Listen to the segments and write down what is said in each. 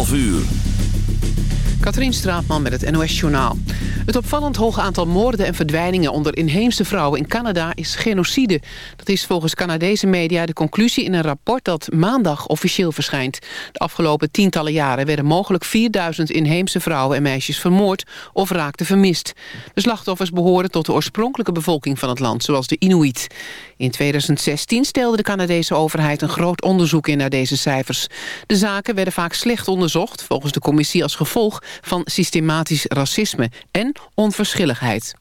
11 uur. Katrien Straatman met het NOS-journaal. Het opvallend hoge aantal moorden en verdwijningen onder inheemse vrouwen in Canada is genocide. Dat is volgens Canadese media de conclusie in een rapport dat maandag officieel verschijnt. De afgelopen tientallen jaren werden mogelijk 4000 inheemse vrouwen en meisjes vermoord of raakten vermist. De slachtoffers behoren tot de oorspronkelijke bevolking van het land, zoals de Inuit. In 2016 stelde de Canadese overheid een groot onderzoek in naar deze cijfers. De zaken werden vaak slecht onderzocht, volgens de commissie als gevolg van systematisch racisme en onverschilligheid.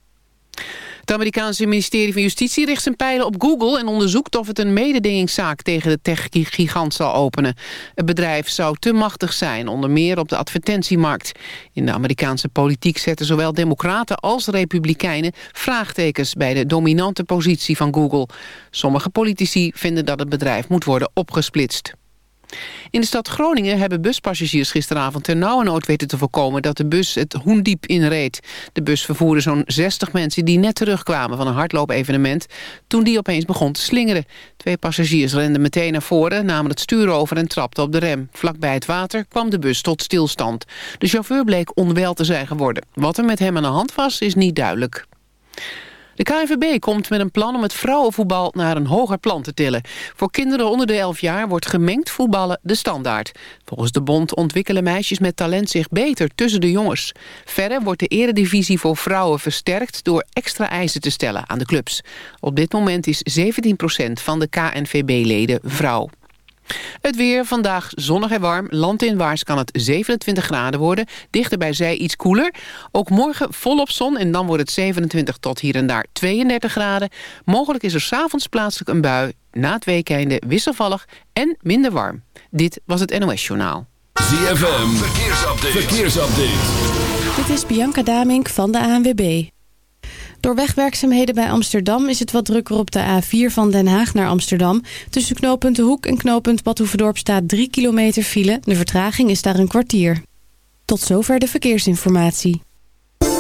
Het Amerikaanse ministerie van Justitie richt zijn pijlen op Google... en onderzoekt of het een mededingingszaak tegen de tech-gigant zal openen. Het bedrijf zou te machtig zijn, onder meer op de advertentiemarkt. In de Amerikaanse politiek zetten zowel democraten als republikeinen... vraagtekens bij de dominante positie van Google. Sommige politici vinden dat het bedrijf moet worden opgesplitst. In de stad Groningen hebben buspassagiers gisteravond ternauwernood weten te voorkomen dat de bus het Hoendiep inreed. De bus vervoerde zo'n 60 mensen die net terugkwamen van een hardloopevenement toen die opeens begon te slingeren. Twee passagiers renden meteen naar voren, namen het stuur over en trapten op de rem. Vlakbij het water kwam de bus tot stilstand. De chauffeur bleek onwel te zijn geworden. Wat er met hem aan de hand was, is niet duidelijk. De KNVB komt met een plan om het vrouwenvoetbal naar een hoger plan te tillen. Voor kinderen onder de 11 jaar wordt gemengd voetballen de standaard. Volgens de bond ontwikkelen meisjes met talent zich beter tussen de jongens. Verder wordt de eredivisie voor vrouwen versterkt door extra eisen te stellen aan de clubs. Op dit moment is 17% van de KNVB-leden vrouw. Het weer, vandaag zonnig en warm. Landinwaarts kan het 27 graden worden. Dichter bij zee iets koeler. Ook morgen volop zon en dan wordt het 27 tot hier en daar 32 graden. Mogelijk is er s'avonds plaatselijk een bui. Na het weekende wisselvallig en minder warm. Dit was het NOS Journaal. ZFM, verkeersupdate. verkeersupdate. Dit is Bianca Damink van de ANWB. Door wegwerkzaamheden bij Amsterdam is het wat drukker op de A4 van Den Haag naar Amsterdam. Tussen knooppunt De Hoek en knooppunt Badhoevedorp staat 3 kilometer file. De vertraging is daar een kwartier. Tot zover de verkeersinformatie.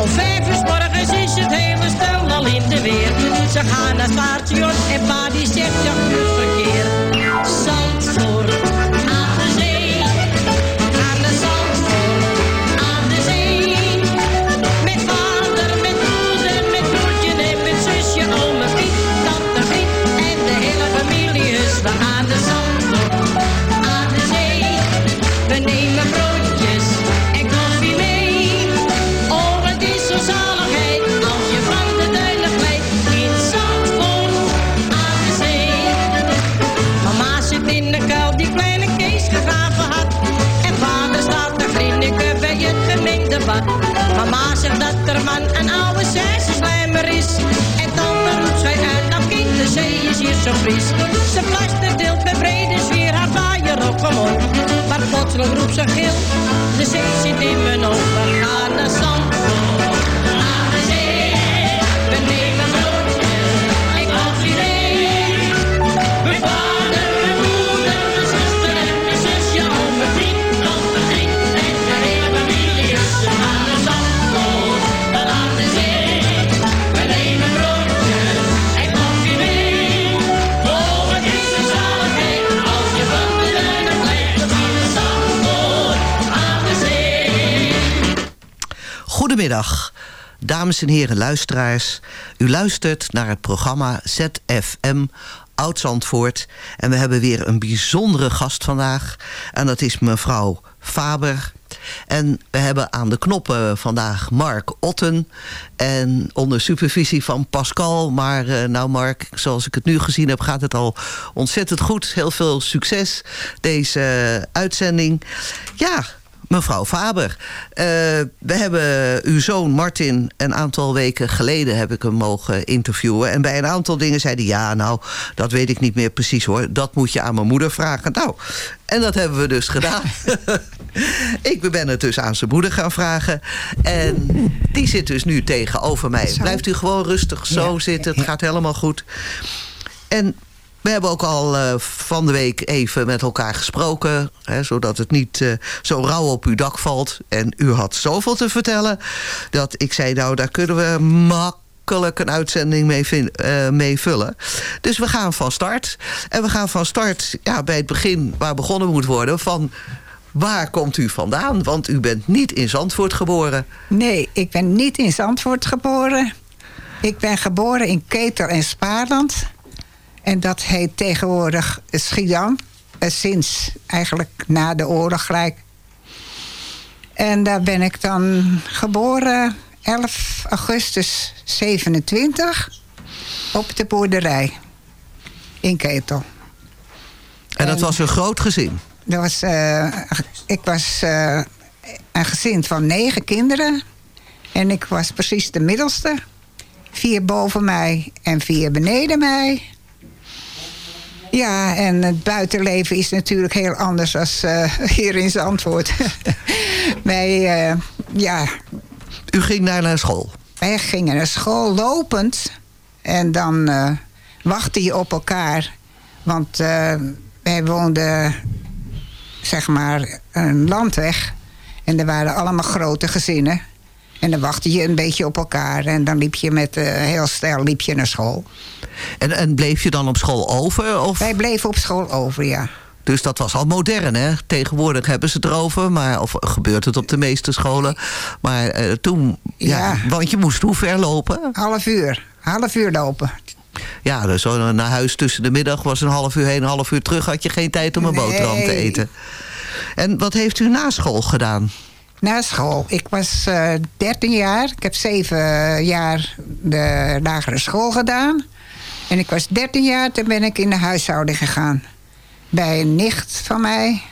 Om vijf uur morgens is het hele stel al in de weer. Ze gaan naar station en pa die zegt ja, goed verkeer. Dames en heren luisteraars. U luistert naar het programma ZFM Oud-Zandvoort. En we hebben weer een bijzondere gast vandaag. En dat is mevrouw Faber. En we hebben aan de knoppen vandaag Mark Otten. En onder supervisie van Pascal. Maar eh, nou Mark, zoals ik het nu gezien heb... gaat het al ontzettend goed. Heel veel succes, deze eh, uitzending. Ja, Mevrouw Faber, eh, we hebben uw zoon Martin een aantal weken geleden heb ik hem mogen interviewen. En bij een aantal dingen zei hij, ja nou, dat weet ik niet meer precies hoor. Dat moet je aan mijn moeder vragen. Nou, en dat hebben we dus gedaan. ik ben het dus aan zijn moeder gaan vragen. En die zit dus nu tegenover mij. Blijft u gewoon rustig zo Ja, zitten, het gaat helemaal goed. En we hebben ook al eh, van de week even met elkaar gesproken. Hè, zodat het niet eh, zo rauw op uw dak valt. En u had zoveel te vertellen. Dat ik zei, nou daar kunnen we makkelijk een uitzending mee, eh, mee vullen. Dus we gaan van start. En we gaan van start ja, bij het begin waar begonnen moet worden. Van waar komt u vandaan? Want u bent niet in Zandvoort geboren. Nee, ik ben niet in Zandvoort geboren. Ik ben geboren in Ketel en Spaarland. En dat heet tegenwoordig Schiedam. Eh, Sinds eigenlijk na de oorlog gelijk. En daar ben ik dan geboren 11 augustus 27 op de boerderij in Ketel. En dat was een groot gezin. Dat was, eh, ik was eh, een gezin van negen kinderen. En ik was precies de middelste. Vier boven mij en vier beneden mij. Ja, en het buitenleven is natuurlijk heel anders dan hier in Zandvoort. wij, eh, ja... U ging daar naar school? Wij gingen naar school lopend. En dan eh wachtte je op elkaar. Want wij woonden, zeg maar, een landweg. En er waren allemaal grote gezinnen. En dan wachtte je een beetje op elkaar. En dan liep je met eh, heel snel liep je naar school. En, en bleef je dan op school over? Of? Wij bleven op school over, ja. Dus dat was al modern, hè? Tegenwoordig hebben ze het erover, maar, of gebeurt het op de meeste scholen. Maar eh, toen, ja, Ja. want je moest hoe ver lopen? Half uur. Half uur lopen. Ja, dus zo naar huis tussen de middag was een half uur heen, een half uur terug. Had je geen tijd om een Nee. boterham te eten. En wat heeft u na school gedaan? Na school. Ik was eh 13 jaar. Ik heb zeven jaar de lagere school gedaan. En ik was 13 jaar, toen ben ik in de huishouding gegaan. Bij een nicht van mij.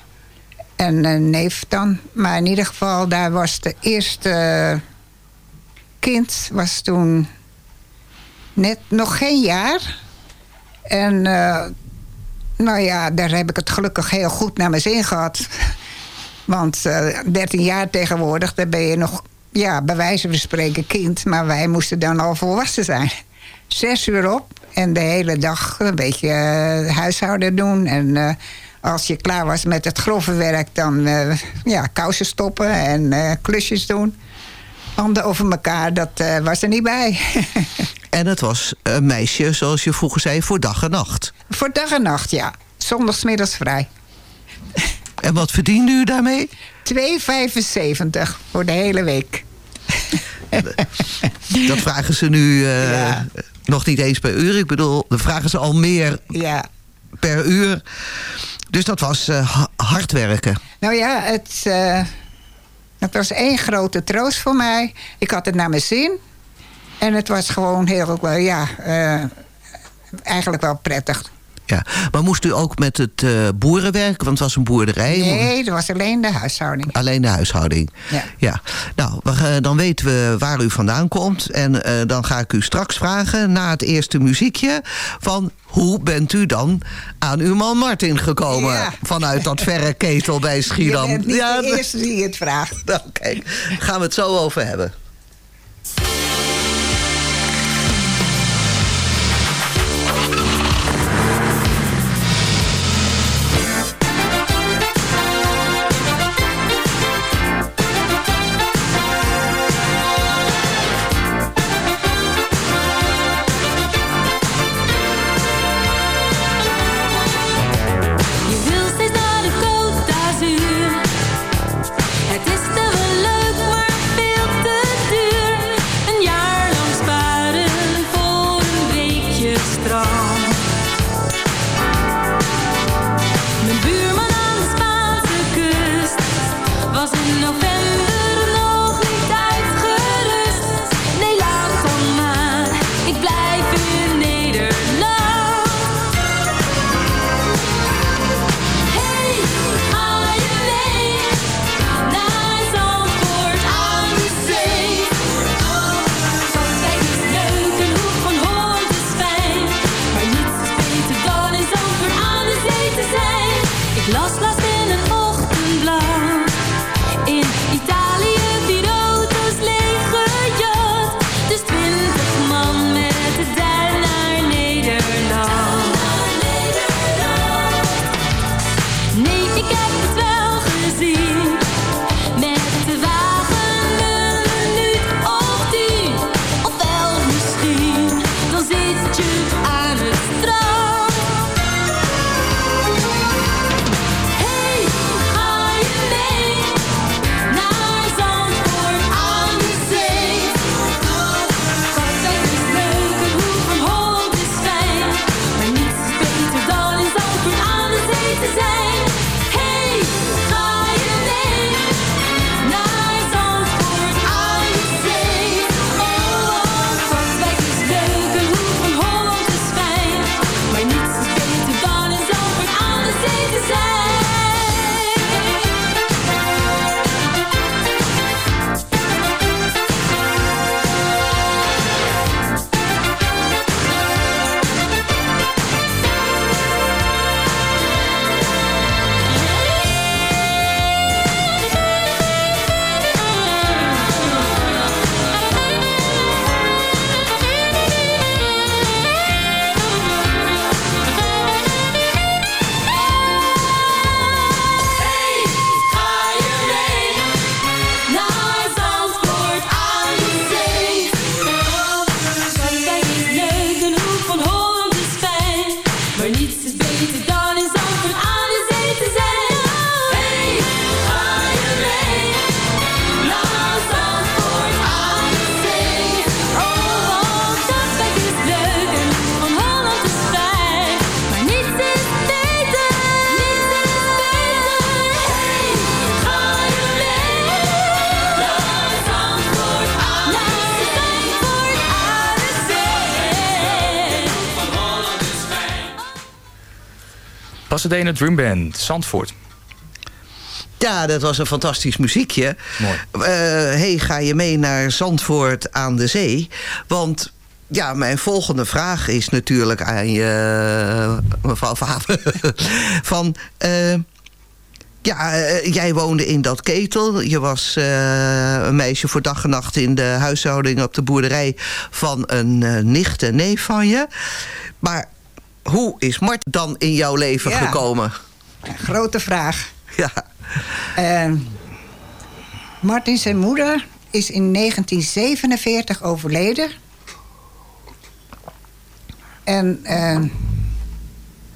En een neef dan. Maar in ieder geval, daar was de eerste kind... was toen net nog geen jaar. En eh, nou ja, daar heb ik het gelukkig heel goed naar mijn zin gehad. Want uh, 13 jaar tegenwoordig, daar ben je nog, ja, bij wijze van spreken kind. Maar wij moesten dan al volwassen zijn. Zes uur op en de hele dag een beetje uh, huishouden doen. En uh, als je klaar was met het grove werk, dan ja, kousen stoppen en klusjes doen. Handen over elkaar, dat was er niet bij. en het was een meisje, zoals je vroeger zei, voor dag en nacht. Voor dag en nacht, ja. Zondagsmiddags vrij. En wat verdiende u daarmee? 2,75 voor de hele week. Dat vragen ze nu uh, ja. nog niet eens per uur. Ik bedoel, dan vragen ze al meer ja. per uur. Dus dat was uh, hard werken. Nou ja, het, uh, het was één grote troost voor mij. Ik had het naar mijn zin. En het was gewoon heel, ja, eigenlijk wel prettig. Ja, maar moest u ook met het uh, boerenwerk, want het was een boerderij? Nee, dat was alleen de huishouding. Alleen de huishouding. Ja. ja. Nou, we, dan weten we waar u vandaan komt. En uh, dan ga ik u straks vragen, na het eerste muziekje... van hoe bent u dan aan uw man Martin gekomen? Ja. Vanuit dat verre ketel bij Schiedam. Je bent niet ja, de eerste die het vraagt. Nou, kijk, gaan we het zo over hebben. Pasadena Dream Band, Zandvoort. Ja, dat was een fantastisch muziekje. Mooi. Hey, ga je mee naar Zandvoort aan de zee? Want ja, mijn volgende vraag is natuurlijk aan je, mevrouw Faber. Van, ja, jij woonde in dat ketel. Je was een meisje voor dag en nacht in de huishouding op de boerderij... van een nicht en neef van je. Maar hoe is Mart dan in jouw leven Ja. gekomen? Grote vraag. Ja. Uh, Martin zijn moeder is in 1947 overleden. En uh,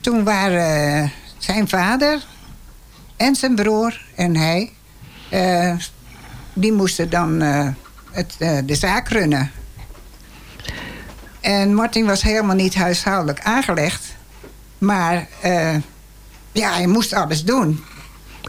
toen waren zijn vader en zijn broer en hij... Uh, die moesten dan uh, het, de zaak runnen. En Martin was helemaal niet huishoudelijk aangelegd. Maar uh, ja, hij moest alles doen.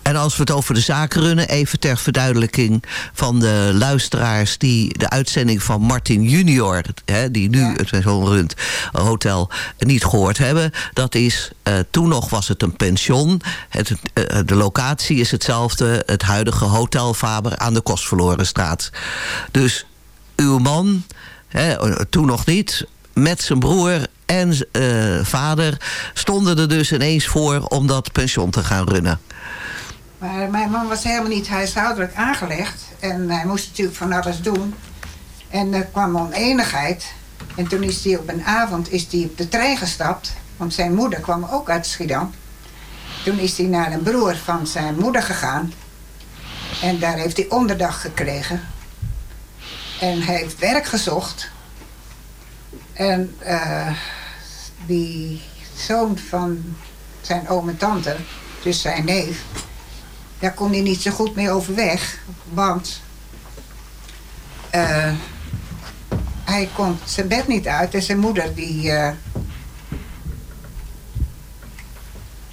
En als we het over de zaak runnen, even ter verduidelijking van de luisteraars die de uitzending van Martin Junior, hè, die nu ja. het zo'n runt hotel niet gehoord hebben. Dat is, uh, toen nog was het een pension. Het, uh, de locatie is hetzelfde, het huidige Hotel Faber aan de Kostverlorenstraat. Dus uw man, hè, toen nog niet, met zijn broer en uh, vader stonden er dus ineens voor om dat pension te gaan runnen. Maar mijn man was helemaal niet huishoudelijk aangelegd. En hij moest natuurlijk van alles doen. En er kwam oneenigheid. En toen is hij op een avond is hij op de trein gestapt. Want zijn moeder kwam ook uit Schiedam. Toen is hij naar een broer van zijn moeder gegaan. En daar heeft hij onderdag gekregen. En hij heeft werk gezocht. En uh, die zoon van zijn oom en tante, dus zijn neef... daar kon hij niet zo goed mee overweg. Want uh, hij kon zijn bed niet uit. En zijn moeder die... Uh,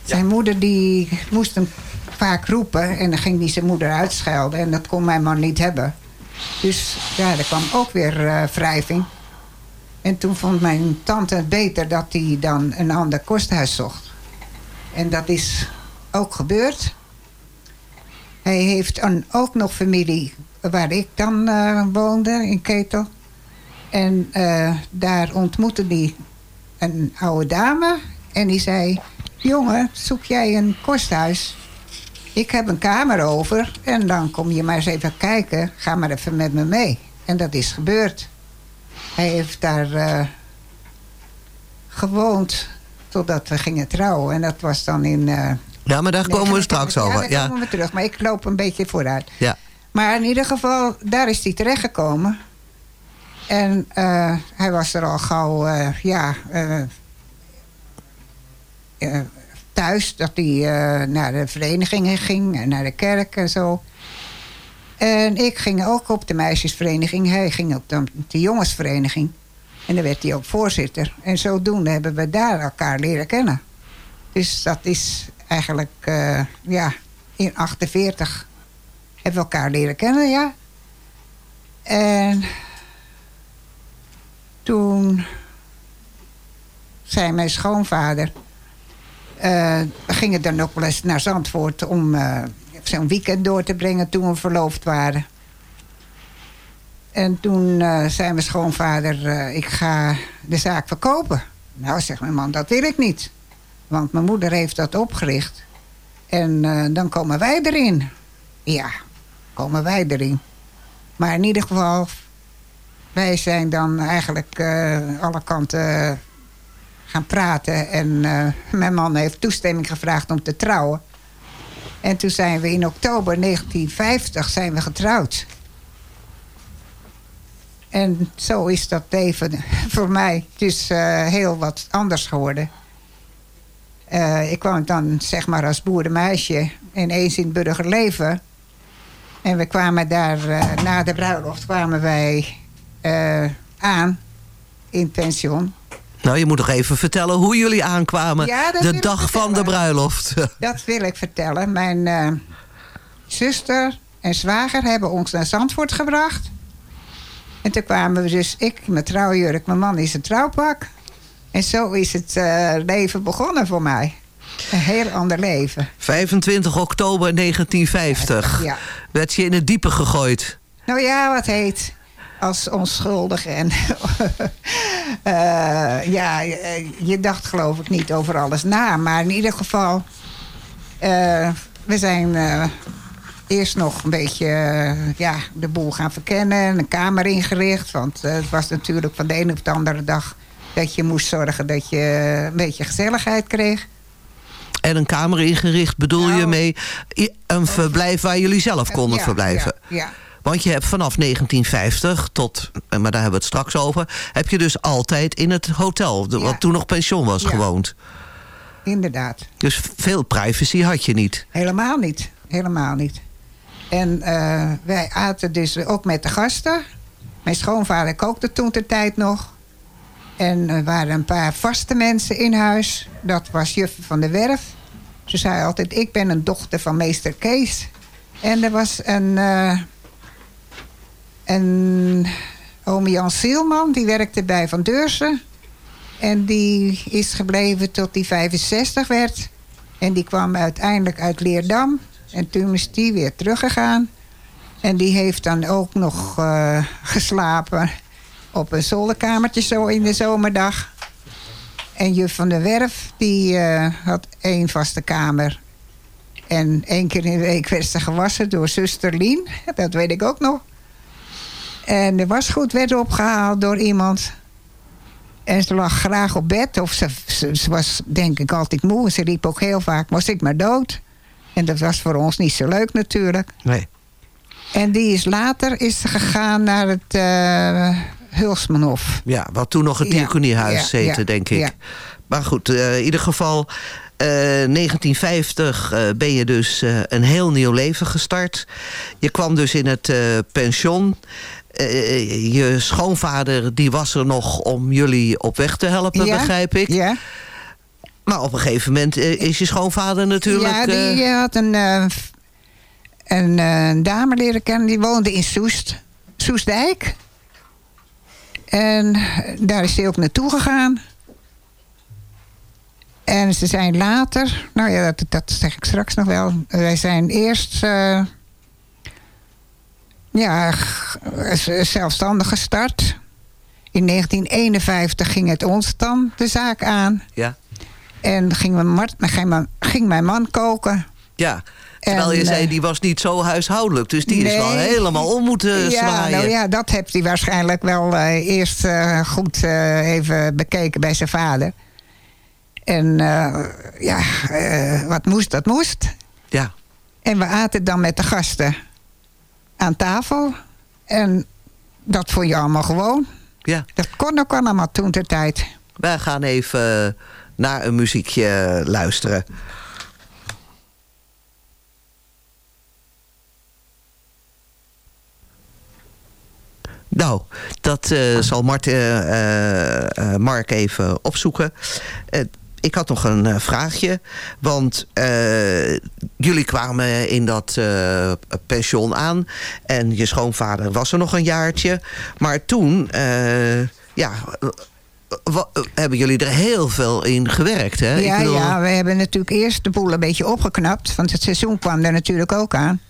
zijn moeder die moest hem vaak roepen. En dan ging hij zijn moeder uitschelden. En dat kon mijn man niet hebben. Dus ja, er kwam ook weer uh, wrijving. En toen vond mijn tante het beter dat hij dan een ander kosthuis zocht. En dat is ook gebeurd. Hij heeft een, ook nog familie waar ik dan uh, woonde, in Ketel. En uh, daar ontmoette hij een oude dame. En die zei, jongen, zoek jij een kosthuis? Ik heb een kamer over en dan kom je maar eens even kijken. Ga maar even met me mee. En dat is gebeurd. Hij heeft daar uh, gewoond totdat we gingen trouwen. En dat was dan in... Uh, ja, maar daar komen we straks ja, over. daar ja, komen we terug. Maar ik loop een beetje vooruit. Ja. Maar in ieder geval, daar is hij terechtgekomen. En uh, hij was er al gauw, ja... thuis, dat hij naar de verenigingen ging en naar de kerk en zo. En ik ging ook op de meisjesvereniging. Hij ging op de, de jongensvereniging. En dan werd hij ook voorzitter. En zodoende hebben we daar elkaar leren kennen. Dus dat is eigenlijk, uh, ja, in 48 hebben we elkaar leren kennen, ja. En toen zei mijn schoonvader... Uh, gingen dan ook wel eens naar Zandvoort om... Uh, zo'n weekend door te brengen toen we verloofd waren. En toen uh, zei mijn schoonvader, ik ga de zaak verkopen. Nou, zegt mijn man, dat wil ik niet. Want mijn moeder heeft dat opgericht. En dan komen wij erin. Ja, komen wij erin. Maar in ieder geval, wij zijn dan eigenlijk alle kanten gaan praten. En mijn man heeft toestemming gevraagd om te trouwen. En toen zijn we in oktober 1950 zijn we getrouwd. En zo is dat leven voor mij dus uh, heel wat anders geworden. Uh, ik kwam dan zeg maar als boerenmeisje ineens in het burgerleven. En we kwamen daar, na de bruiloft kwamen wij aan in pension. Nou, je moet nog even vertellen hoe jullie aankwamen. Ja, de dag van de bruiloft. Dat wil ik vertellen. Mijn uh, zuster en zwager hebben ons naar Zandvoort gebracht. En toen kwamen we dus, ik mijn trouwjurk, mijn man is een trouwpak. En zo is het uh, leven begonnen voor mij. Een heel ander leven. 25 oktober 1950. Ja. Werd je in het diepe gegooid? Nou ja, wat heet. Als onschuldig. En eh, ja, je dacht geloof ik niet over alles na. Maar in ieder geval, eh, we zijn eh, eerst nog een beetje ja, de boel gaan verkennen. Een kamer ingericht. Want het was natuurlijk van de ene op de andere dag dat je moest zorgen dat je een beetje gezelligheid kreeg. En een kamer ingericht bedoel je nou. mee een verblijf waar jullie zelf konden verblijven? Ja, ja. Want je hebt vanaf 1950 tot, maar daar hebben we het straks over... heb je dus altijd in het hotel, wat toen nog pension was, gewoond. Inderdaad. Dus veel privacy had je niet? Helemaal niet. Helemaal niet. En uh, wij aten dus ook met de gasten. Mijn schoonvader kookte toen de tijd nog. En er waren een paar vaste mensen in huis. Dat was Juffe van der Werf. Ze zei altijd, ik ben een dochter van meester Kees. En er was een... Uh, en ome Jan Sielman, die werkte bij Van Deursen. En die is gebleven tot hij 65 werd. En die kwam uiteindelijk uit Leerdam. En toen is die weer teruggegaan. En die heeft dan ook nog uh, geslapen op een zolderkamertje zo in de zomerdag. En juf van der Werf, die uh, had één vaste kamer. En één keer in de week werd ze gewassen door zuster Lien. Dat weet ik ook nog. En de wasgoed werd opgehaald door iemand. En ze lag graag op bed. Of ze, ze, was denk ik altijd moe. Ze riep ook heel vaak, was ik maar dood. En dat was voor ons niet zo leuk natuurlijk. Nee. En die is later is gegaan naar het uh, Hulsmanhof. Ja, wat toen nog het diakoniehuis ja, denk ik. Maar goed, uh, in ieder geval... Uh, 1950 uh, ben je dus uh, een heel nieuw leven gestart. Je kwam dus in het pension. Uh, je schoonvader die was er nog om jullie op weg te helpen, begrijp ik. Ja. Maar op een gegeven moment uh, is je schoonvader natuurlijk... Ja, die uh... had een, een, een dame leren kennen. Die woonde in Soest. Soestdijk. En daar is hij ook naartoe gegaan. En ze zijn later... Nou ja, dat, dat zeg ik straks nog wel. Wij zijn eerst ja, zelfstandig gestart. In 1951 ging het ons dan de zaak aan. Ja. En ging mijn, ging mijn man koken. Ja, terwijl je zei, eh, die was niet zo huishoudelijk. Dus die is wel helemaal om moeten ja, zwaaien. Nou ja, dat heeft hij waarschijnlijk wel uh, eerst uh, goed uh, even bekeken bij zijn vader. En ja, wat moest, dat moest. Ja. En we aten dan met de gasten aan tafel. En dat vond je allemaal gewoon. Ja. Dat kon ook allemaal toen ter tijd. Wij gaan even naar een muziekje luisteren. Nou, dat uh, zal Mart, uh, uh, Mark even opzoeken ik had nog een uh, vraagje. Want uh, jullie kwamen in dat uh, pension aan. En je schoonvader was er nog een jaartje. Maar toen, ja, hebben jullie er heel veel in gewerkt, hè? Ja, bedoel... ja, we hebben natuurlijk eerst de boel een beetje opgeknapt. Want het seizoen kwam er natuurlijk ook aan.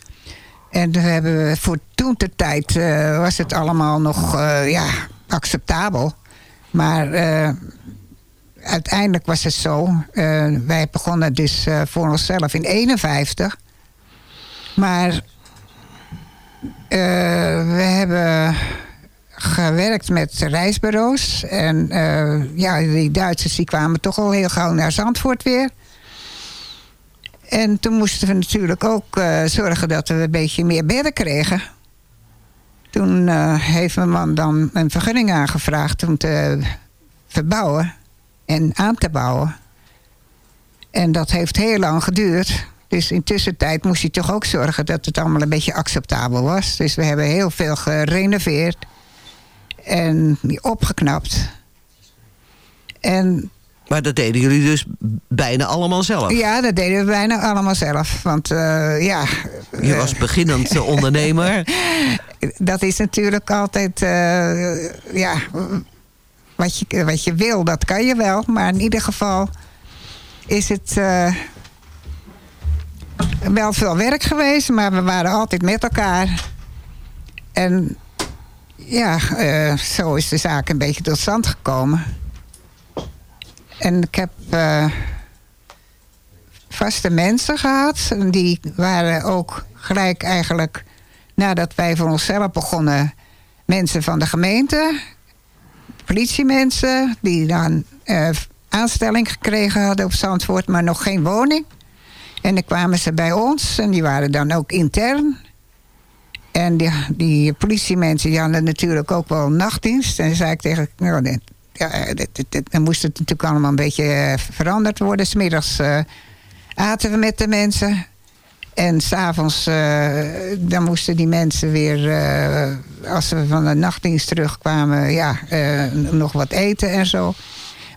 En we hebben voor toen de tijd was het allemaal nog ja, acceptabel. Maar uiteindelijk was het zo. Uh, wij begonnen dus uh, voor onszelf in 51. Maar uh, we hebben gewerkt met reisbureaus. En ja, die Duitsers die kwamen toch al heel gauw naar Zandvoort weer. En toen moesten we natuurlijk ook zorgen dat we een beetje meer bedden kregen. Toen heeft mijn man dan een vergunning aangevraagd om te verbouwen en aan te bouwen. En dat heeft heel lang geduurd. Dus in tussentijd moest je toch ook zorgen dat het allemaal een beetje acceptabel was. Dus we hebben heel veel gerenoveerd en opgeknapt. En maar dat deden jullie dus bijna allemaal zelf? Ja, dat deden we bijna allemaal zelf. Want uh, ja... Je was beginnend ondernemer. dat is natuurlijk altijd... Uh, ja, wat je, wat je wil, dat kan je wel. Maar in ieder geval is het uh, wel veel werk geweest. Maar we waren altijd met elkaar. En ja, eh, zo is de zaak een beetje tot stand gekomen. En ik heb eh, vaste mensen gehad. Die waren ook gelijk eigenlijk... nadat wij voor onszelf begonnen... mensen van de gemeente. Politiemensen die dan uh, aanstelling gekregen hadden op Zandvoort... maar nog geen woning. En dan kwamen ze bij ons en die waren dan ook intern. En die, die politiemensen die hadden natuurlijk ook wel nachtdienst. En zei ik tegen... Nou, ja, dan moest het natuurlijk allemaal een beetje eh, veranderd worden. Smiddags uh, aten we met de mensen. En s'avonds uh, dan moesten die mensen weer, uh, als ze van de nachtdienst terugkwamen, ja, nog wat eten en zo.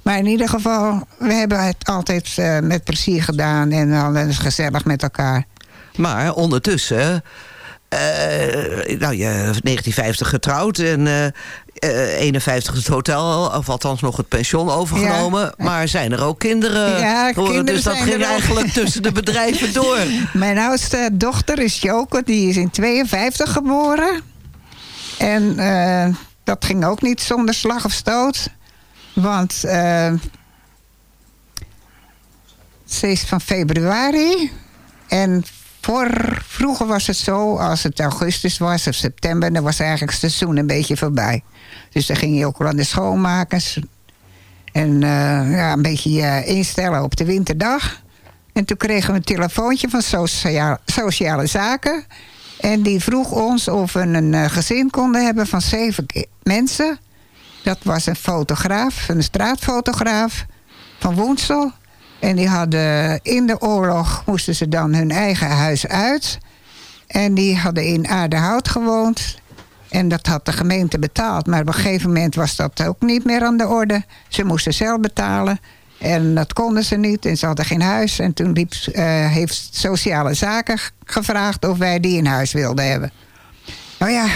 Maar in ieder geval, we hebben het altijd met plezier gedaan en hadden het gezellig met elkaar. Maar ondertussen nou ja, 1950 getrouwd en uh, uh, 51 het hotel, of althans nog het pension overgenomen. Maar zijn er ook kinderen? Ja, kinderen Dus dat ging eigenlijk tussen de bedrijven door. Mijn oudste dochter is Joke, die is in 52 geboren. En uh, dat ging ook niet zonder slag of stoot. Want uh, ze is van februari. En voor, vroeger was het zo, als het augustus was of september... dan was eigenlijk het seizoen een beetje voorbij. Dus dan ging je ook wel aan de schoonmakers. En uh, ja, een beetje uh, instellen op de winterdag. En toen kregen we een telefoontje van sociaal, Sociale Zaken. En die vroeg ons of we een uh, gezin konden hebben van zeven mensen. Dat was een fotograaf, een straatfotograaf van Woensel. En die hadden in de oorlog moesten ze dan hun eigen huis uit. En die hadden in Aardehout gewoond. En dat had de gemeente betaald. Maar op een gegeven moment was dat ook niet meer aan de orde. Ze moesten zelf betalen. En dat konden ze niet. En ze hadden geen huis. En toen liep, uh, heeft Sociale Zaken gevraagd of wij die in huis wilden hebben. Nou ja,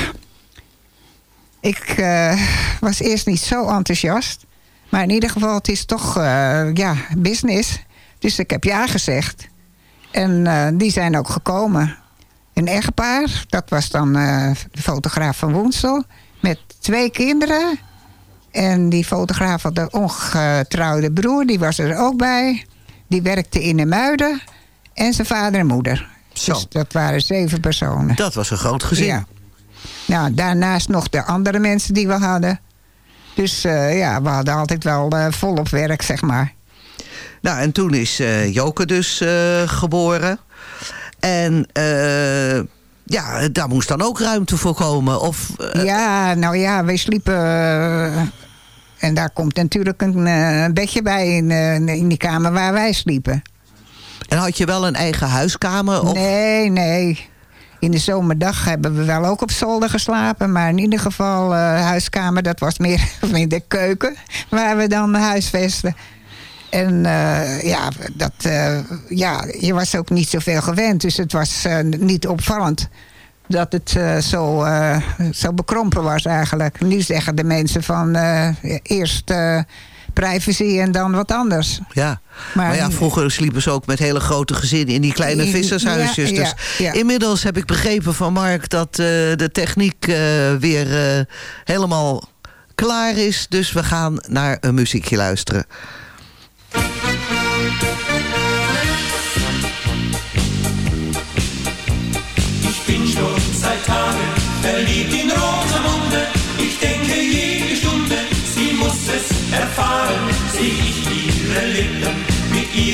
ik uh, was eerst niet zo enthousiast. Maar in ieder geval, het is toch uh, ja, business. Dus ik heb ja gezegd. En uh, die zijn ook gekomen. Een echtpaar, dat was dan uh, de fotograaf van Woensel. Met twee kinderen. En die fotograaf had een ongetrouwde broer, die was er ook bij. Die werkte in de Muiden. En zijn vader en moeder. Zo. Dus dat waren zeven personen. Dat was een groot gezin. Ja. Nou, daarnaast nog de andere mensen die we hadden. Dus uh, ja, we hadden altijd wel uh, volop werk, zeg maar. Nou, en toen is uh, Joke dus geboren. En ja, daar moest dan ook ruimte voor komen. Of, ja, nou ja, wij sliepen... en daar komt natuurlijk een bedje bij in, in die kamer waar wij sliepen. En had je wel een eigen huiskamer? Of? Nee, nee. In de zomerdag hebben we wel ook op zolder geslapen. Maar in ieder geval, uh, huiskamer, dat was meer in de keuken. Waar we dan huisvesten. En uh, ja, dat, uh, ja, je was ook niet zoveel gewend. Dus het was niet opvallend dat het zo, zo bekrompen was eigenlijk. Nu zeggen de mensen van eerst privacy en dan wat anders. Ja, maar, maar, ja, vroeger sliepen ze ook met hele grote gezinnen in die kleine vissershuisjes. Ja, dus ja. inmiddels heb ik begrepen van Mark dat uh, de techniek uh, weer uh, helemaal klaar is. Dus we gaan naar een muziekje luisteren.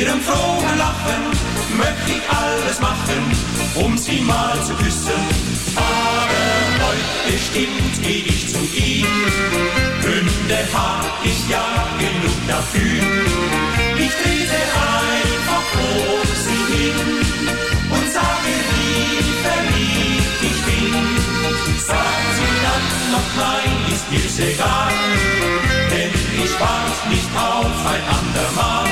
Ihrem frohen Lachen, möchte ich alles machen, um sie mal zu küssen. Aber heute bestimmt geh ich zu ihm, Hünde hab ich ja genug dafür. Ich trete einfach vor sie hin und sage, wie verliebt ich bin. Sagt sie dann noch nein, ist mir's egal ich wart nicht auf ein andermal.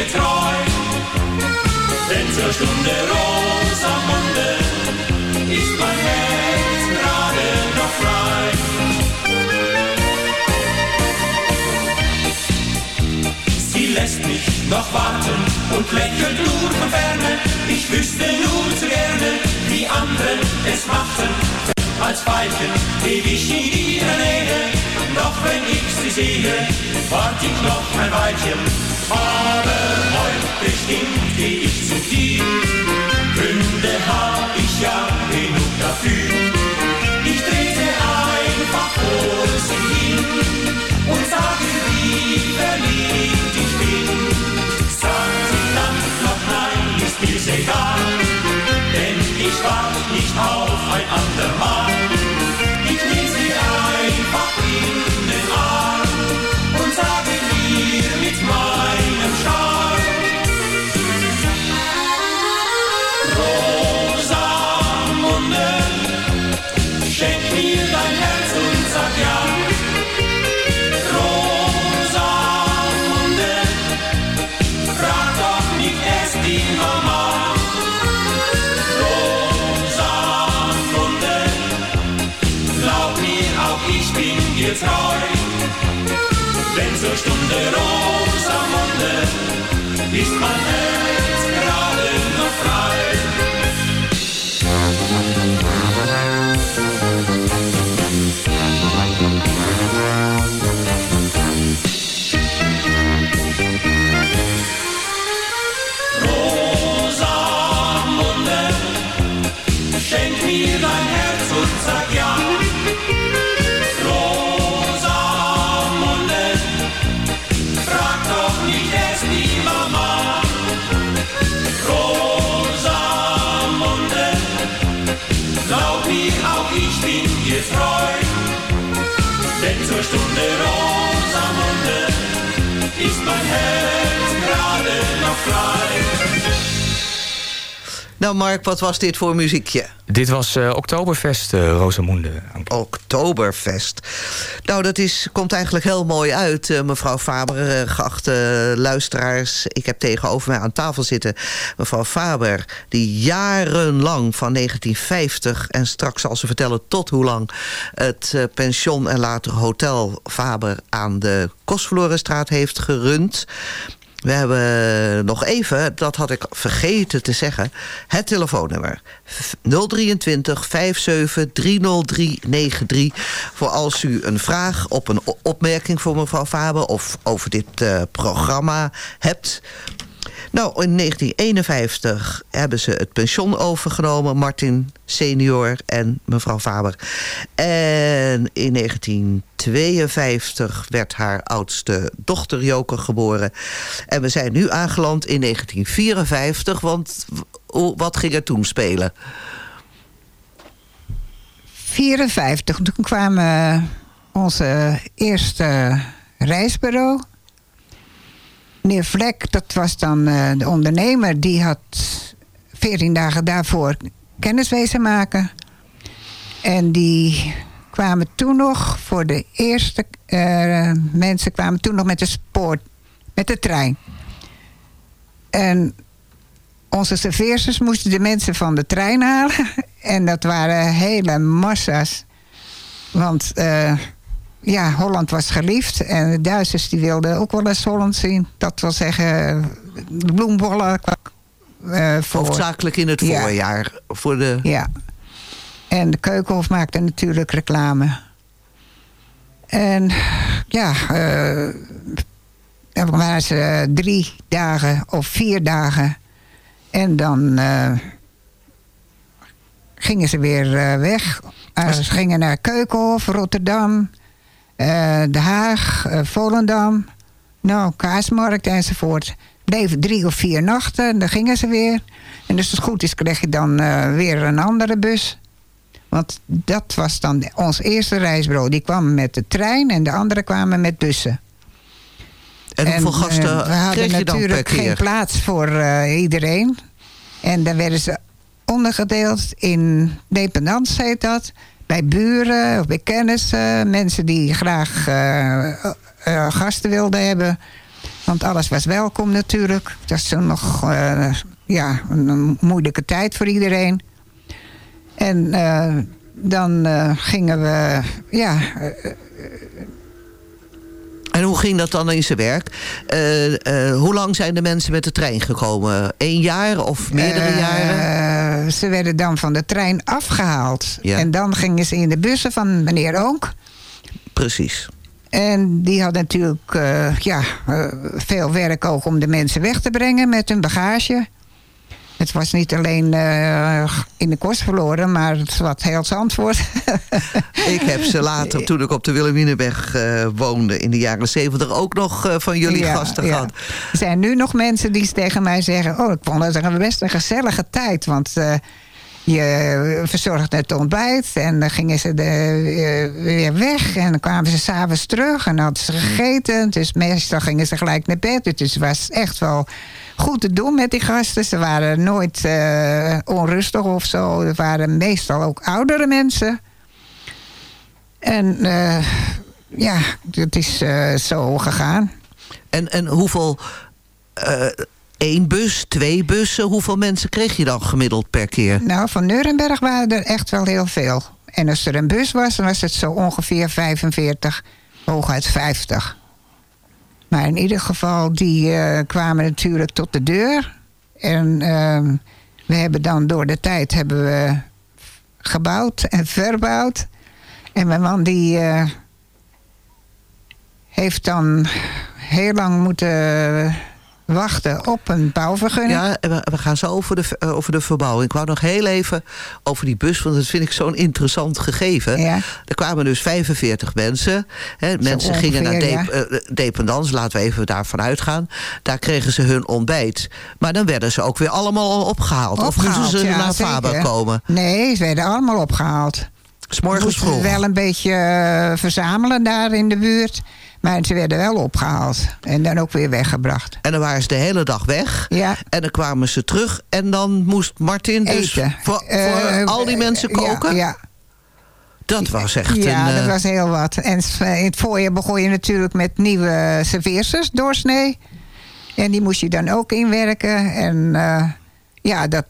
Bin dir treu. Denn zur Stunde Rosamunde ist mein Herz gerade noch frei. Sie lässt mich noch warten und lächelt nur von ferne. Ich wüsste nur zu gerne, wie andere es machten. Als Weibchen ewig in ihrer Nähe. Doch wenn ich sie sehe, wart ich noch ein Weilchen. Aber heute bestimmt geh ich zu dir. Gründe hab ich ja genug dafür. Ich trete einfach vor sie hin und sage, wie verliebt ich bin. Sagt sie dann noch nein, ist mir's egal, denn ich wart nicht auf ein andermal. Schenk mir dein Herz und sag ja. Nou Mark, wat was dit voor muziekje? Dit was eh, Oktoberfest, Rosamunde. Oktoberfest. Nou, dat is, komt eigenlijk heel mooi uit, eh, mevrouw Faber. geachte luisteraars, ik heb tegenover mij aan tafel zitten... mevrouw Faber, die jarenlang van 1950... en straks zal ze vertellen tot hoe lang... het pension en later hotel Faber aan de Kostverlorenstraat heeft gerund... We hebben nog even, dat had ik vergeten te zeggen... het telefoonnummer. 023 57 30393... voor als u een vraag op een opmerking voor mevrouw Faber... of over dit eh, programma hebt... Nou, in 1951 hebben ze het pension overgenomen, Martin senior en mevrouw Faber. En in 1952 werd haar oudste dochter Joke geboren. En we zijn nu aangeland in 1954, want wat ging er toen spelen? 54, toen kwamen onze eerste reisbureau. Meneer Vlek, dat was dan eh, de ondernemer, die had 14 dagen daarvoor kenniswezen maken. En die kwamen toen nog voor de eerste eh, mensen kwamen toen nog met de spoor, met de trein. En onze serveersters moesten de mensen van de trein halen. En dat waren hele massa's. Want eh, ja, Holland was geliefd. En de Duitsers die wilden ook wel eens Holland zien. Dat wil zeggen, de bloembollen. eh, voor. Hoofdzakelijk in het Ja. voorjaar. Voor de... Ja. En de Keukenhof maakte natuurlijk reclame. En ja, eh, dan waren ze drie dagen of vier dagen. En dan eh, gingen ze weer weg. Ze gingen naar Keukenhof, Rotterdam, eh, Den Haag, eh, Volendam. Nou, Kaasmarkt enzovoort. Bleven drie of vier nachten en dan gingen ze weer. En als het goed is, kreeg je dan eh, weer een andere bus. Want dat was dan ons eerste reisbureau. Die kwam met de trein en de anderen kwamen met bussen. En hoeveel eh, gasten we hadden kreeg je dan per natuurlijk geen plaats voor iedereen. En dan werden ze ondergedeeld in dependance heet dat. Bij buren of bij kennissen. Mensen die graag eh, eh, gasten wilden hebben. Want alles was welkom natuurlijk. Was toen nog eh, ja, een moeilijke tijd voor iedereen. En dan gingen we, ja, En hoe ging dat dan in zijn werk? Eh, eh, hoe lang zijn de mensen met de trein gekomen? Eén jaar of meerdere Eh, jaren? Ze werden dan van de trein afgehaald. Ja. En dan gingen ze in de bussen van meneer Oonk. Precies. En die had natuurlijk ja, veel werk ook om de mensen weg te brengen met hun bagage. Het was niet alleen eh, in de kost verloren, maar het was heel Zandvoort. Ik heb ze later, toen ik op de Wilhelminenweg eh, woonde... in de jaren zeventig ook nog eh, van jullie Ja, gasten ja. gehad. Er zijn nu nog mensen die tegen mij zeggen... oh, ik vond het een best een gezellige tijd. Want je verzorgde het ontbijt en dan gingen ze de, eh, weer weg. En dan kwamen ze s'avonds terug en hadden ze gegeten. Dus meestal gingen ze gelijk naar bed. Dus het was echt wel goed te doen met die gasten. Ze waren nooit eh, onrustig of zo. Er waren meestal ook oudere mensen. En eh, ja, het is eh, zo gegaan. En, en hoeveel... één bus, twee bussen, hoeveel mensen kreeg je dan gemiddeld per keer? Nou, van Nuremberg waren er echt wel heel veel. En als er een bus was, dan was het zo ongeveer 45, hooguit 50. Maar in ieder geval, die eh, kwamen natuurlijk tot de deur. En ehm, we hebben dan door de tijd hebben we gebouwd en verbouwd. En mijn man die eh, heeft dan heel lang moeten wachten op een bouwvergunning. Ja, we, gaan zo over de, eh, over de verbouwing. Ik wou nog heel even over die bus, want dat vind ik zo'n interessant gegeven. Er kwamen dus 45 mensen. Hè, mensen gingen naar ongeveer, Dep- eh, Dependance, laten we even daarvan uitgaan. Daar kregen ze hun ontbijt. Maar dan werden ze ook weer allemaal al opgehaald. of moesten ze ja, naar. Faber komen? Nee, ze werden allemaal opgehaald. S'morgens Moesten vroeg. wel een beetje eh, verzamelen daar in de buurt. Maar ze werden wel opgehaald. En dan ook weer weggebracht. En dan waren ze de hele dag weg. Ja. En dan kwamen ze terug. En dan moest Martin dus Eten. voor, Eh, al die mensen koken? Ja, Dat was echt ja een... dat eh, was heel wat. En in het voorjaar begon je natuurlijk met nieuwe serveersters doorsnee. En die moest je dan ook inwerken. En eh, ja, dat,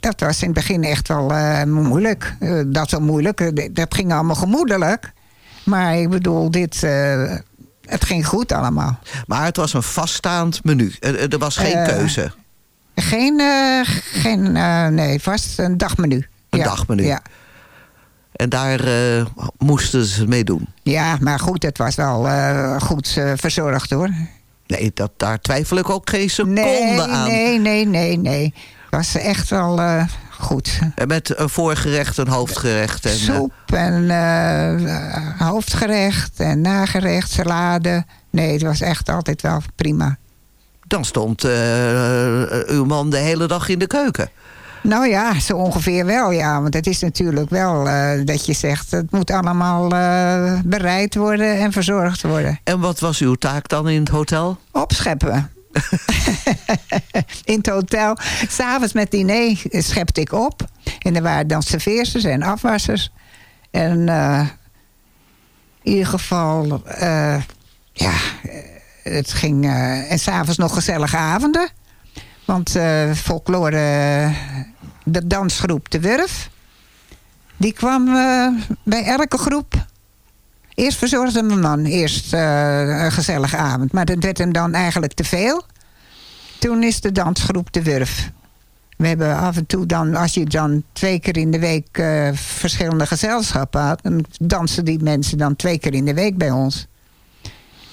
dat was in het begin echt wel moeilijk. Dat wel moeilijk. Dat ging allemaal gemoedelijk. Maar ik bedoel, dit, het ging goed allemaal. Maar het was een vaststaand menu. Er, was geen Eh, keuze. Geen, eh, geen eh, nee, vast een dagmenu. Een Ja, dagmenu. Ja. En daar moesten ze mee doen. ja, maar goed, het was wel goed verzorgd hoor. Nee, dat, daar twijfel ik ook geen seconde Nee, aan. nee, nee, nee, nee. Het was echt wel goed. En Met een voorgerecht, een hoofdgerecht. En, eh, Soep en eh, hoofdgerecht en nagerecht, salade. Nee, het was echt altijd wel prima. dan stond eh, uw man de hele dag in de keuken. Nou ja, zo ongeveer wel, ja. Want het is natuurlijk wel eh, dat je zegt... het moet allemaal eh, bereid worden en verzorgd worden. En wat was uw taak dan in het hotel? Opscheppen. in het hotel. S'avonds met diner schepte ik op. En er waren dan serveersters en afwassers. En eh, in ieder geval... eh, ja, eh, het ging... eh, en s'avonds nog gezellige avonden. Want folklore... de dansgroep De Wurf... die kwam bij elke groep... Eerst verzorgde mijn man eerst eh, een gezellige avond. Maar dat werd hem dan eigenlijk te veel. Toen is de dansgroep De Wurf. We hebben af en toe dan, als je dan twee keer in de week eh, verschillende gezelschappen had... dan dansen die mensen dan twee keer in de week bij ons.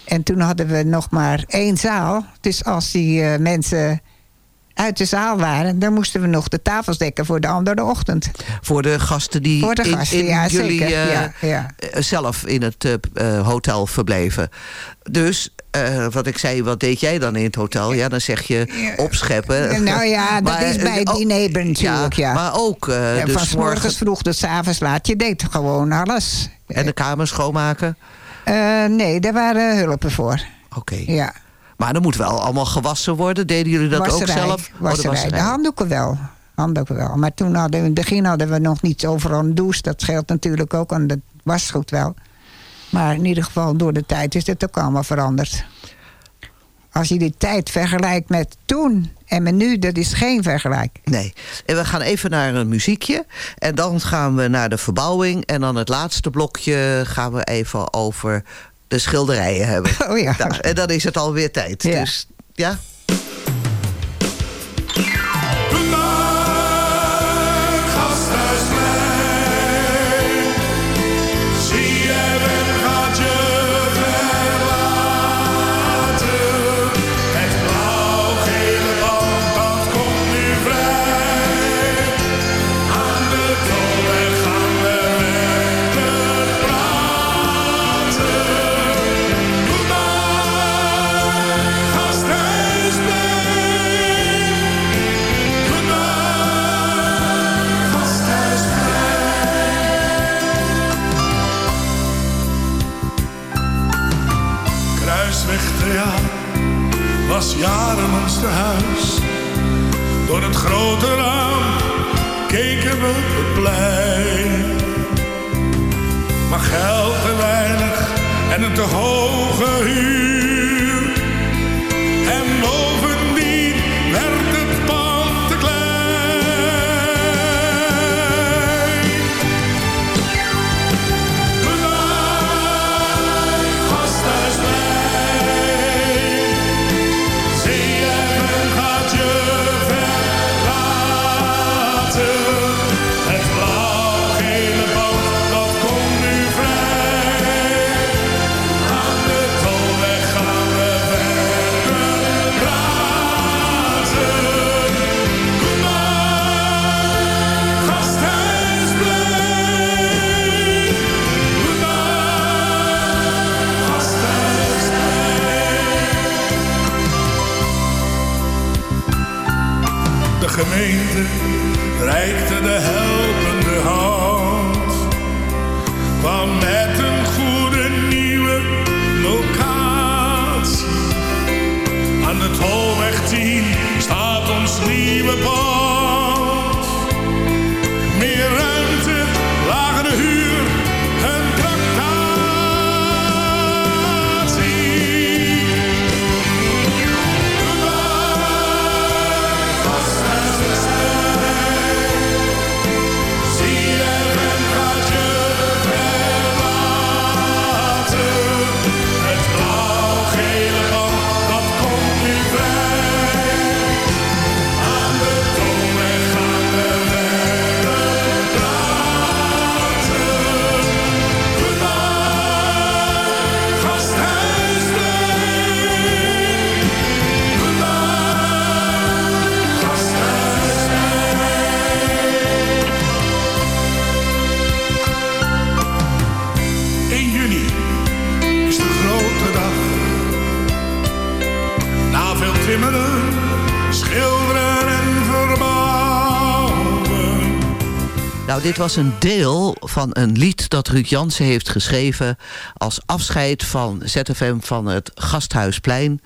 En toen hadden we nog maar één zaal. Dus als die eh, mensen uit de zaal waren... dan moesten we nog de tafels dekken voor de andere ochtend. Voor de gasten die Voor de in, gasten, in ja, jullie zeker. eh, Ja, ja. eh, zelf in het eh, hotel verbleven. Dus wat ik zei, wat deed jij dan in het hotel? Ja, dan zeg je opscheppen. Nou ja, dat Maar, is bij het oh, diner natuurlijk, ja. Maar ook dus van s morgens morgen- vroeg tot 's avonds laat. Je deed gewoon alles. en de kamer schoonmaken. Nee, daar waren hulpen voor. Oké. Ja. Maar er moet wel allemaal gewassen worden. Deden jullie dat wasserij, ook zelf? Oh, de Wasserij. De handdoeken wel. Handdoeken wel. Maar toen hadden we in het begin hadden we nog niet overal een douche. Dat scheelt natuurlijk ook aan het wasgoed wel. Maar in ieder geval door de tijd is het ook allemaal veranderd. als je die tijd vergelijkt met toen en met nu, dat is geen vergelijk. Nee. En we gaan even naar een muziekje. En dan gaan we naar de verbouwing. En dan het laatste blokje gaan we even over de schilderijen hebben. Oh ja. En dan is het alweer tijd. Ja. Dus ja. Was jaren ons tehuis. Door het grote raam keken we plein. Maar geld te weinig en een te hoge huur. Dit was een deel van een lied dat Ruud Jansen heeft geschreven... als afscheid van ZFM van het Gasthuisplein.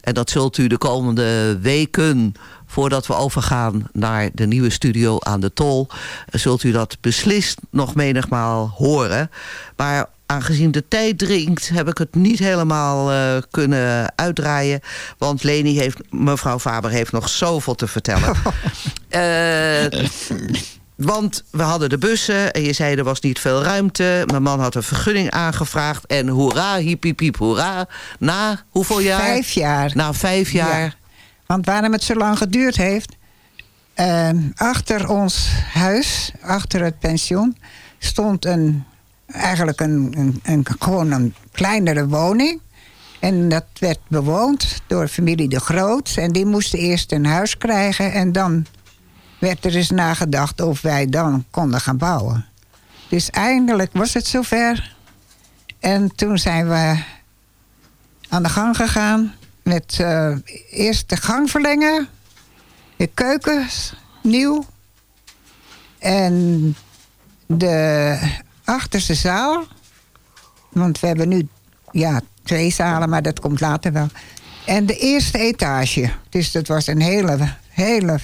En dat zult u de komende weken, voordat we overgaan... naar de nieuwe studio aan de Tol... zult u dat beslist nog menigmaal horen. Maar aangezien de tijd dringt, heb ik het niet helemaal eh, kunnen uitdraaien. Want Leni heeft, mevrouw Faber heeft nog zoveel te vertellen. Eh, want we hadden de bussen en je zei er was niet veel ruimte. Mijn man had een vergunning aangevraagd. En hoera, hiep, hiep, hiep, hoera. Na hoeveel jaar? Vijf jaar. Na vijf jaar. Ja. Want waarom het zo lang geduurd heeft... ehm, achter ons huis, achter het pensioen... stond een, eigenlijk een, een, een, gewoon een kleinere woning. En dat werd bewoond door familie De Groot. En die moesten eerst een huis krijgen... en dan werd er eens nagedacht of wij dan konden gaan bouwen. Dus eindelijk was het zover. En toen zijn we aan de gang gegaan met eh, eerst de gang verlengen, de keukens nieuw en de achterste zaal. Want we hebben nu ja, twee zalen, maar dat komt later wel. En de eerste etage. Dus dat was een hele, hele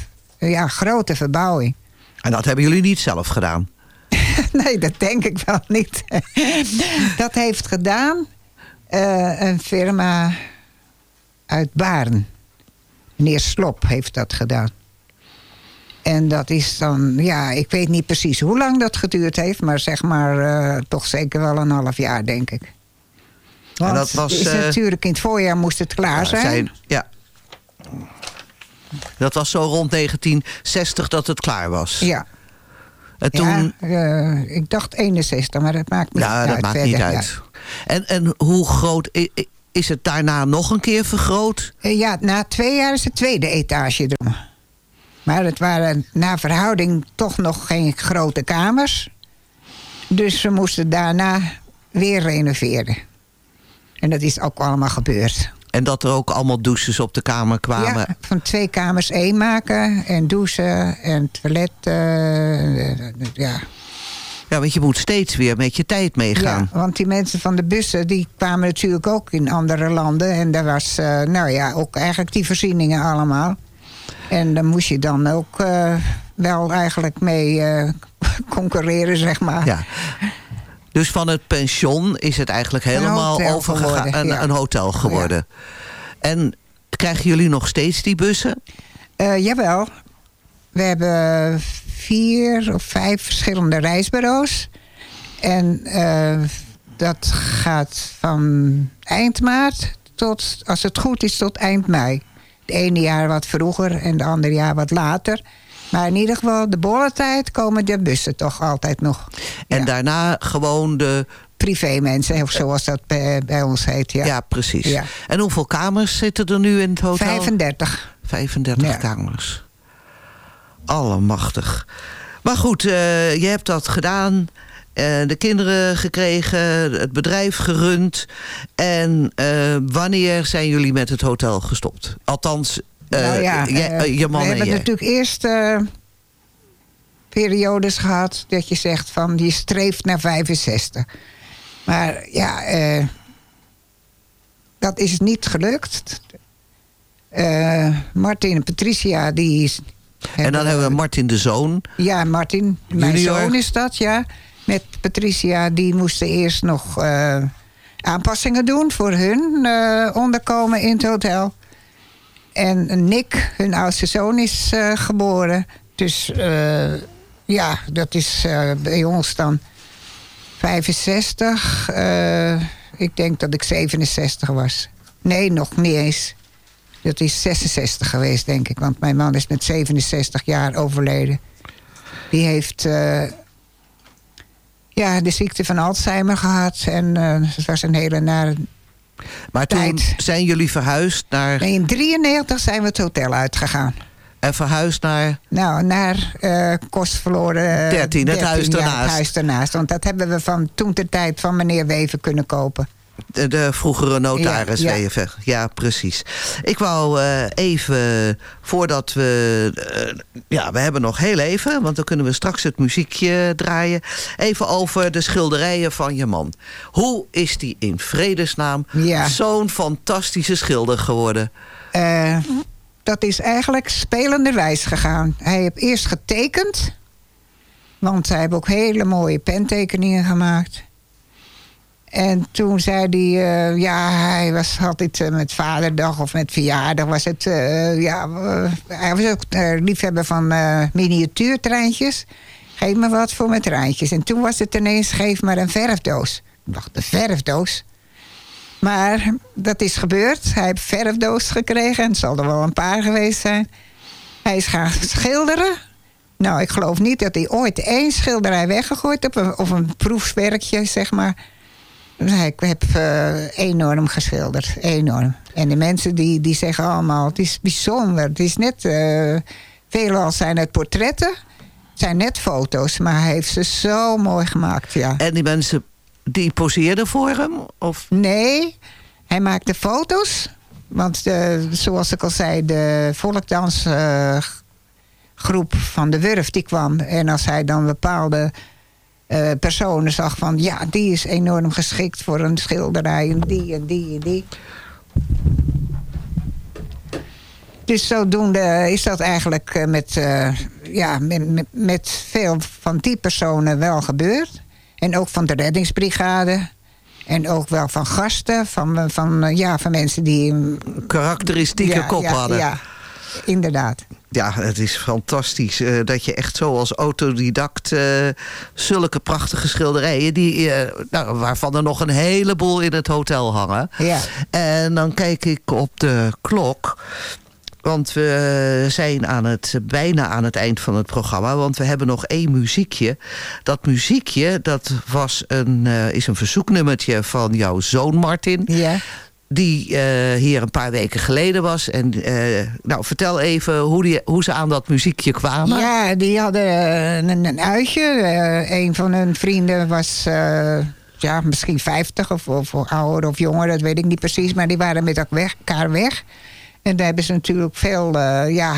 ja, grote verbouwing. En dat hebben jullie niet zelf gedaan? nee, dat denk ik wel niet. dat heeft gedaan eh, een firma uit Baren. Meneer Slop heeft dat gedaan. En dat is dan, ja, ik weet niet precies hoe lang dat geduurd heeft... maar zeg maar eh, toch zeker wel een half jaar, denk ik. Want en dat was... is eh, natuurlijk in het voorjaar moest het klaar ja, zijn. Ja. Dat was zo rond 1960 dat het klaar was. Ja. En toen... Ja, eh, ik dacht 61, maar dat maakt niet Ja, uit. dat maakt verder, niet ja. uit. En, en hoe groot... Is het daarna nog een keer vergroot? Eh, Ja, na twee jaar is de tweede etage erom. Maar het waren na verhouding toch nog geen grote kamers. Dus we moesten daarna weer renoveren. En dat is ook allemaal gebeurd. En dat er ook allemaal douches op de kamer kwamen? Ja, van twee kamers één maken. En douchen en toilet. eh, ja. Ja, want je moet steeds weer met je tijd meegaan. Ja, want die mensen van de bussen die kwamen natuurlijk ook in andere landen. En daar was, eh, nou ja, ook eigenlijk die voorzieningen allemaal. En daar moest je dan ook eh, wel eigenlijk mee concurreren, zeg maar. Ja. Dus van het pension is het eigenlijk helemaal overgegaan. geworden, Een, ja. een hotel geworden. En krijgen jullie nog steeds die bussen? Eh, jawel. We hebben vier of vijf verschillende reisbureaus. En eh, dat gaat van eind maart tot, als het goed is, tot eind mei. Het ene jaar wat vroeger en het andere jaar wat later. Maar in ieder geval, de bolletijds komen de bussen toch altijd nog. En daarna gewoon de... Privé mensen, of zoals dat bij, bij ons heet. Ja, Ja, precies. Ja. En hoeveel kamers zitten er nu in het hotel? 35. 35 Ja. kamers. Allemachtig. Maar goed, eh, je hebt dat gedaan. eh, de kinderen gekregen, het bedrijf gerund. En eh, wanneer zijn jullie met het hotel gestopt? Althans, nou ja, jij- eh, eh, je man we en hebben natuurlijk eerst eh, periodes gehad dat je zegt van je streeft naar 65. Maar ja, eh, dat is niet gelukt. Eh, Martin en Patricia, die... is- En dan hebben we Martin de Zoon. Ja, Martin, mijn Junior. zoon is dat, ja. Met Patricia, die moesten eerst nog eh, aanpassingen doen voor hun eh, onderkomen in het hotel. En Nick, hun oudste zoon, is eh, geboren. Dus eh, ja, dat is eh, bij ons dan 65. Eh, ik denk dat ik 67 was. Nee, nog niet eens. Dat is 66 geweest, denk ik. Want mijn man is met 67 jaar overleden. Die heeft ja, de ziekte van Alzheimer gehad. En het was een hele nare Maar toen zijn jullie verhuisd naar... Nee, in 93 zijn we het hotel uitgegaan. En verhuisd naar... Nou, naar eh Kostverloren... eh, 13, het huis ja, ernaast. het huis ernaast. Want dat hebben we van toen de tijd van meneer Weven kunnen kopen. De, vroegere notaris Ja, ja. Precies. Ik wou eh, even, voordat we... eh, ja, we hebben nog heel even, want dan kunnen we straks het muziekje draaien. Even over de schilderijen van je man. Hoe is die in vredesnaam Ja. zo'n fantastische schilder geworden? Eh, dat is eigenlijk spelenderwijs gegaan. Hij heeft eerst getekend. Want hij heeft ook hele mooie pentekeningen gemaakt. En toen zei hij, eh, ja, hij was altijd eh, met vaderdag of met verjaardag was het, eh, ja, hij was ook liefhebber van miniatuurtreintjes. Geef me wat voor mijn treintjes. En toen was het ineens, geef maar een verfdoos. Ik dacht, een verfdoos? Maar dat is gebeurd. Hij heeft verfdoos gekregen. En het zal er wel een paar geweest zijn. Hij is gaan schilderen. Nou, ik geloof niet dat hij ooit één schilderij weggegooid heeft. Of een proefwerkje, zeg maar. Ik heb eh, enorm geschilderd. Enorm. En de mensen die, die zeggen allemaal... het is bijzonder. Het is net... eh veelal zijn het portretten. Het zijn net foto's. Maar hij heeft ze zo mooi gemaakt, ja. En die mensen, die poseerden voor hem? Of? Nee, hij maakte foto's. Want de, zoals ik al zei, de volkdansgroep van de Wurf die kwam. En als hij dan bepaalde eh, personen zag van... ja, die is enorm geschikt voor een schilderij en die en die en die. Dus zodoende is dat eigenlijk eh, met, eh, ja, met, met, met veel van die personen wel gebeurd. En ook van de reddingsbrigade. En ook wel van gasten, van, van, ja, van mensen die... Karakteristieke ja, kop ja, hadden. Ja, inderdaad. Ja, het is fantastisch eh, dat je echt zo als autodidact... eh, zulke prachtige schilderijen... Die, eh, nou, waarvan er nog een heleboel in het hotel hangen. Ja. En dan kijk ik op de klok... Want we zijn aan het, bijna aan het eind van het programma. Want we hebben nog één muziekje. Dat muziekje dat was een, is een verzoeknummertje van jouw zoon Martin. Ja. Die eh, hier een paar weken geleden was. En eh, nou, vertel even hoe, die, hoe ze aan dat muziekje kwamen. Ja, die hadden eh, een, een uitje. Een van hun vrienden was ja, misschien 50 of, of ouder of jonger, dat weet ik niet precies. Maar die waren met elkaar weg. En daar hebben ze natuurlijk veel ja,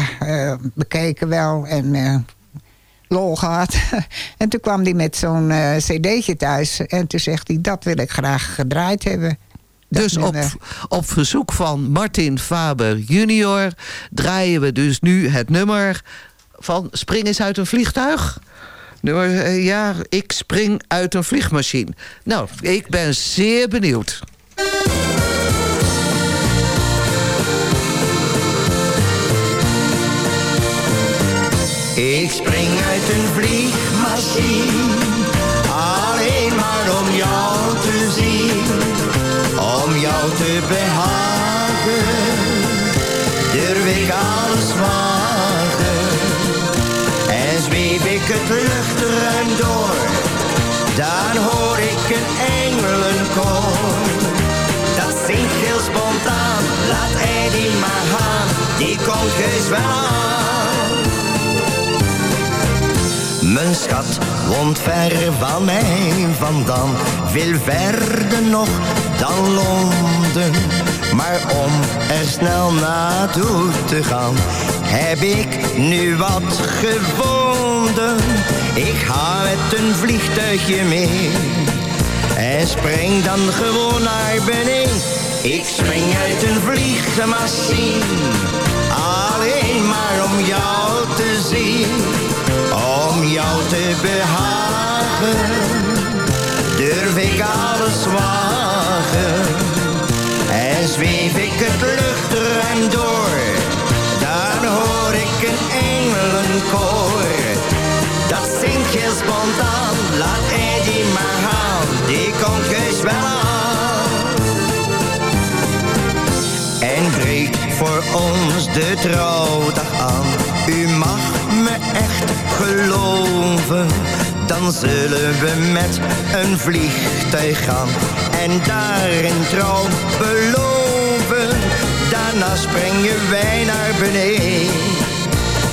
bekeken wel en lol gehad. en toen kwam hij met zo'n cd'tje thuis. En toen zegt hij, dat wil ik graag gedraaid hebben. Dus op, op verzoek van Martin Faber junior draaien we dus nu het nummer van Spring eens uit een vliegtuig. Nummer, eh, ja, ik spring uit een vliegmachine. Nou, ik ben zeer benieuwd. Ik spring uit een vliegmachine, te behagen, durf ik alles wagen. En zweef ik het luchtruim door, dan hoor ik een engelenkoor. Dat zingt heel spontaan, laat Eddie maar gaan, die komt heus wel Mijn schat woont ver van mij vandaan, veel verder nog dan Londen. Maar om er snel naartoe te gaan, heb ik nu wat gevonden. Ik ga met een vliegtuigje mee en spring dan gewoon naar beneden. Ik spring uit een vliegmachine, alleen maar om jou te zien. Jou te behagen, durf ik alles wagen. En zweef ik het luchtruim door, dan hoor ik een engelenkoor. Dat zingt heel spontaan, laat Eddie maar gaan, die komt heus wel aan. En breekt voor ons de trouwdag aan. U mag me echt geloven. Dan zullen we met een vliegtuig gaan. En daar in trouw beloven. Daarna springen wij naar beneden.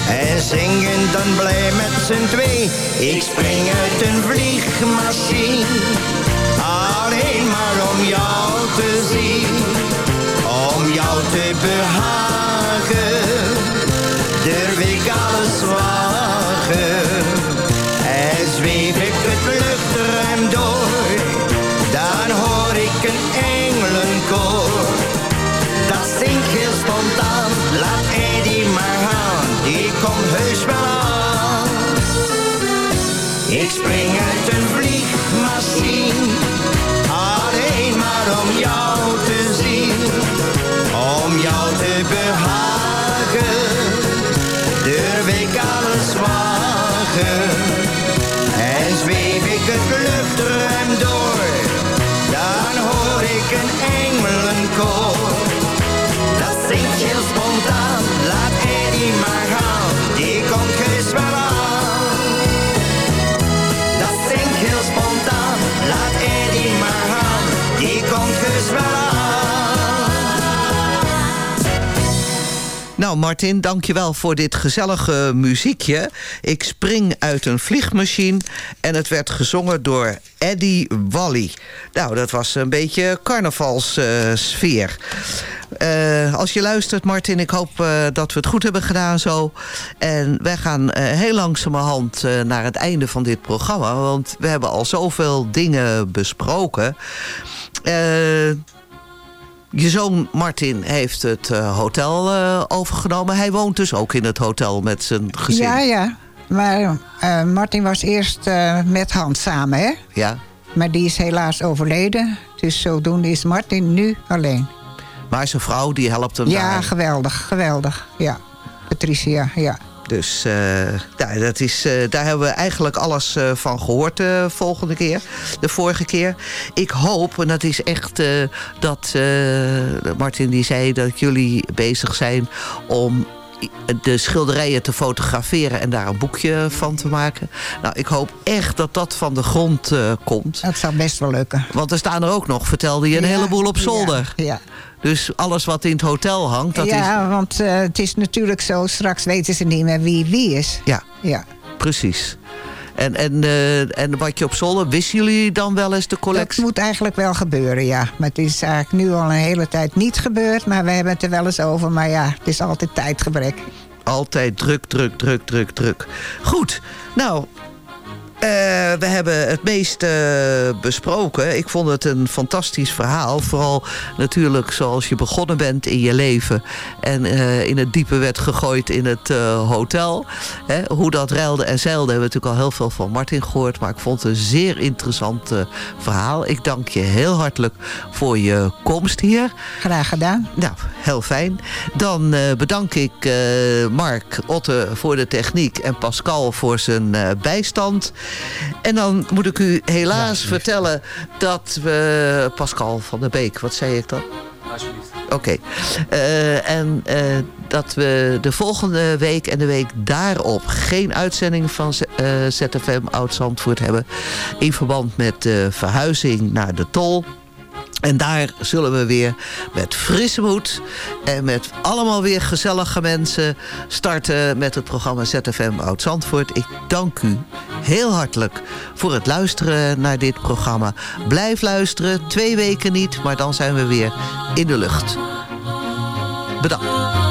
En zingen dan blij met z'n twee. Ik spring uit een vliegmachine. Alleen maar om jou te zien. Om jou te behagen. Durf ik alles wagen. En zweef ik het luchtruim door. Dan hoor ik een engelenkoor. Dat zingt heel spontaan. Laat Eddie maar gaan. Die komt heus wel aan. Ik spring uit Nou, Martin, dankjewel voor dit gezellige muziekje. Ik spring uit een vliegmachine en het werd gezongen door Eddie Wally. Nou, dat was een beetje carnavalssfeer. Eh, als je luistert, Martin, ik hoop eh, dat we het goed hebben gedaan zo. En wij gaan eh, heel langzamerhand naar het einde van dit programma. Want we hebben al zoveel dingen besproken. Eh... Je zoon Martin heeft het eh, hotel eh, overgenomen. Hij woont dus ook in het hotel met zijn gezin. Ja, ja. Maar eh, Martin was eerst met Hans samen, hè? Ja. Maar die is helaas overleden. Dus zodoende is Martin nu alleen. Maar zijn vrouw die helpt hem Ja, daar. geweldig, geweldig. Ja, Patricia, ja. Dus eh, ja, dat is, eh, daar hebben we eigenlijk alles eh, van gehoord de volgende keer. De vorige keer. Ik hoop, en dat is echt dat Martin die zei dat jullie bezig zijn om de schilderijen te fotograferen en daar een boekje van te maken. Nou, ik hoop echt dat dat van de grond komt. Dat zou best wel lukken. Want er staan er ook nog, vertelde je, een Ja, heleboel op zolder. Ja, ja. Dus alles wat in het hotel hangt, dat is... ja want eh, het is natuurlijk zo, straks weten ze niet meer wie wie is. Ja, Ja. precies. En, en, eh, en wat je op zolder, wisten jullie dan wel eens de Dat collectie? moet eigenlijk wel gebeuren, ja. Maar het is eigenlijk nu al een hele tijd niet gebeurd. Maar we hebben het er wel eens over. Maar ja, het is altijd tijdgebrek. Altijd druk, druk, druk, druk, druk. Goed, nou... eh, we hebben het meest eh, besproken. Ik vond het een fantastisch verhaal. Vooral natuurlijk zoals je begonnen bent in je leven. En eh, in het diepe werd gegooid in het hotel. Hè, hoe dat reilde en zeilde hebben we natuurlijk al heel veel van Martin gehoord. Maar ik vond het een zeer interessant verhaal. Ik dank je heel hartelijk voor je komst hier. Graag gedaan. Nou, heel fijn. Dan bedank ik Mark Otte voor de techniek en Pascal voor zijn bijstand. En dan moet ik u helaas vertellen dat we... Pascal van der Beek, wat zei ik dan? Oké. Eh, en eh, dat we de volgende week en de week daarop geen uitzending van Z- eh, ZFM Oud-Zandvoort hebben. In verband met de verhuizing naar de Tol. En daar zullen we weer met frisse moed en met allemaal weer gezellige mensen starten met het programma ZFM Oud-Zandvoort. Ik dank u heel hartelijk voor het luisteren naar dit programma. Blijf luisteren, twee weken niet, maar dan zijn we weer in de lucht. Bedankt.